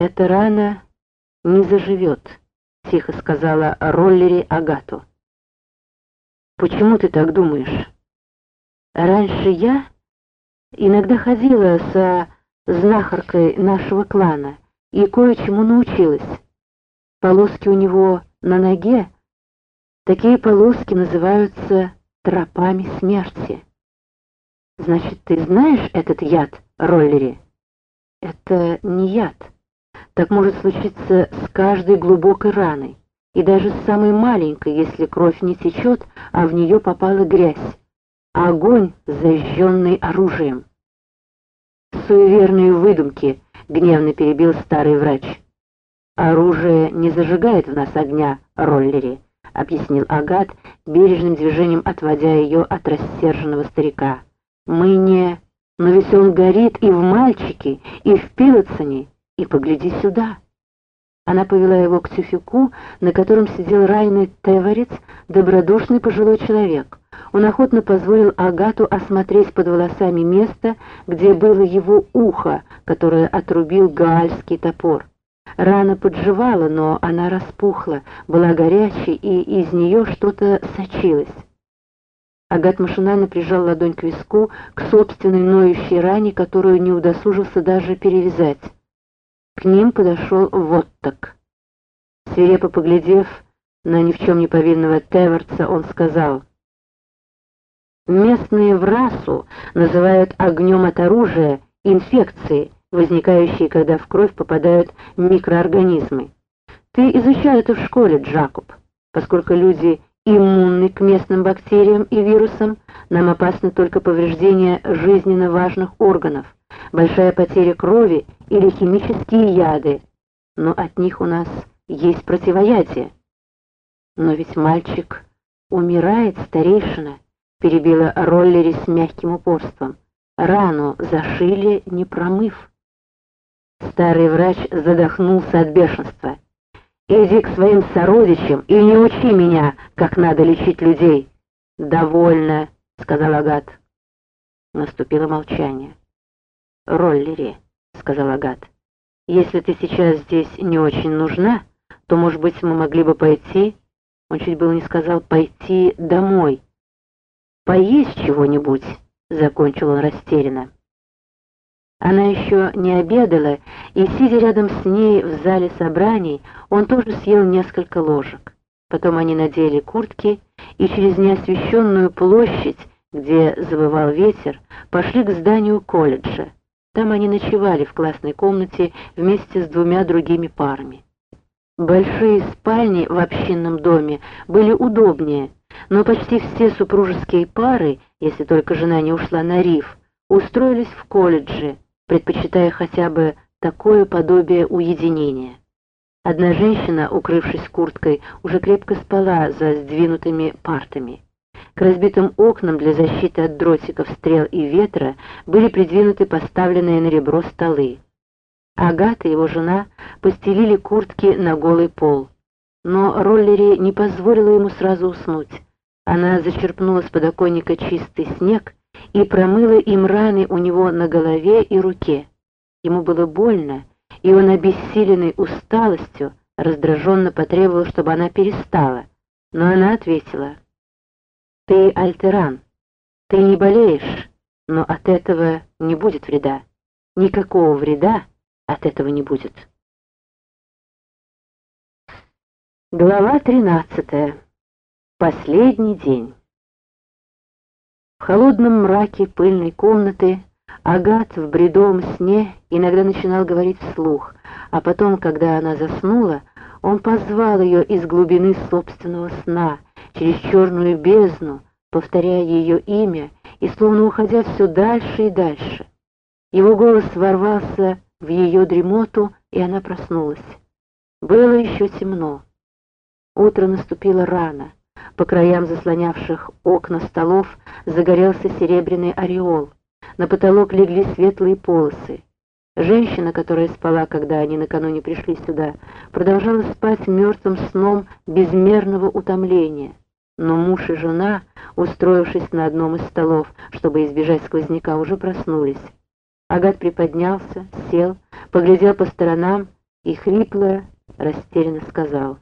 «Эта рана не заживет», — тихо сказала Роллери Агату. «Почему ты так думаешь?» «Раньше я иногда ходила со знахаркой нашего клана и кое-чему научилась. Полоски у него на ноге, такие полоски называются тропами смерти». «Значит, ты знаешь этот яд, Роллери?» «Это не яд». Так может случиться с каждой глубокой раной, и даже с самой маленькой, если кровь не течет, а в нее попала грязь. Огонь, зажженный оружием. «Суеверные выдумки», — гневно перебил старый врач. «Оружие не зажигает в нас огня, роллери», — объяснил Агат, бережным движением отводя ее от рассерженного старика. «Мы не... Но ведь он горит и в мальчике, и в Пилотсоне, и погляди сюда». Она повела его к тюфику, на котором сидел райный Теворец, добродушный пожилой человек. Он охотно позволил Агату осмотреть под волосами место, где было его ухо, которое отрубил гаальский топор. Рана подживала, но она распухла, была горячей, и из нее что-то сочилось. Агат машинально прижал ладонь к виску, к собственной ноющей ране, которую не удосужился даже перевязать. К ним подошел вот так. Свирепо поглядев на ни в чем не повинного Теверца, он сказал, «Местные в расу называют огнем от оружия инфекции, возникающие, когда в кровь попадают микроорганизмы. Ты изучал это в школе, Джакоб, поскольку люди иммунны к местным бактериям и вирусам, нам опасно только повреждение жизненно важных органов, большая потеря крови или химические яды, но от них у нас есть противоядие. Но ведь мальчик умирает, старейшина, перебила Роллери с мягким упорством. Рану зашили, не промыв. Старый врач задохнулся от бешенства. «Иди к своим сородичам и не учи меня, как надо лечить людей». «Довольно», — сказал Агат. Наступило молчание. «Роллери», — сказал Агат, — «если ты сейчас здесь не очень нужна, то, может быть, мы могли бы пойти...» Он чуть было не сказал «пойти домой». «Поесть чего-нибудь», — закончил он растерянно. Она еще не обедала, и, сидя рядом с ней в зале собраний, он тоже съел несколько ложек. Потом они надели куртки и через неосвещенную площадь, где завывал ветер, пошли к зданию колледжа. Там они ночевали в классной комнате вместе с двумя другими парами. Большие спальни в общинном доме были удобнее, но почти все супружеские пары, если только жена не ушла на риф, устроились в колледже, предпочитая хотя бы такое подобие уединения. Одна женщина, укрывшись курткой, уже крепко спала за сдвинутыми партами. К разбитым окнам для защиты от дротиков, стрел и ветра были придвинуты поставленные на ребро столы. Агата и его жена постелили куртки на голый пол. Но Роллери не позволила ему сразу уснуть. Она зачерпнула с подоконника чистый снег и промыла им раны у него на голове и руке. Ему было больно, и он, обессиленный усталостью, раздраженно потребовал, чтобы она перестала. Но она ответила — ты альтеран. Ты не болеешь, но от этого не будет вреда. Никакого вреда от этого не будет. Глава 13. Последний день. В холодном мраке пыльной комнаты Агат в бредовом сне иногда начинал говорить вслух, а потом, когда она заснула, он позвал ее из глубины собственного сна — через черную бездну, повторяя ее имя и словно уходя все дальше и дальше. Его голос ворвался в ее дремоту, и она проснулась. Было еще темно. Утро наступило рано. По краям заслонявших окна столов загорелся серебряный ореол. На потолок легли светлые полосы. Женщина, которая спала, когда они накануне пришли сюда, продолжала спать мертвым сном безмерного утомления. Но муж и жена, устроившись на одном из столов, чтобы избежать сквозняка, уже проснулись. Агат приподнялся, сел, поглядел по сторонам и хрипло, растерянно сказал.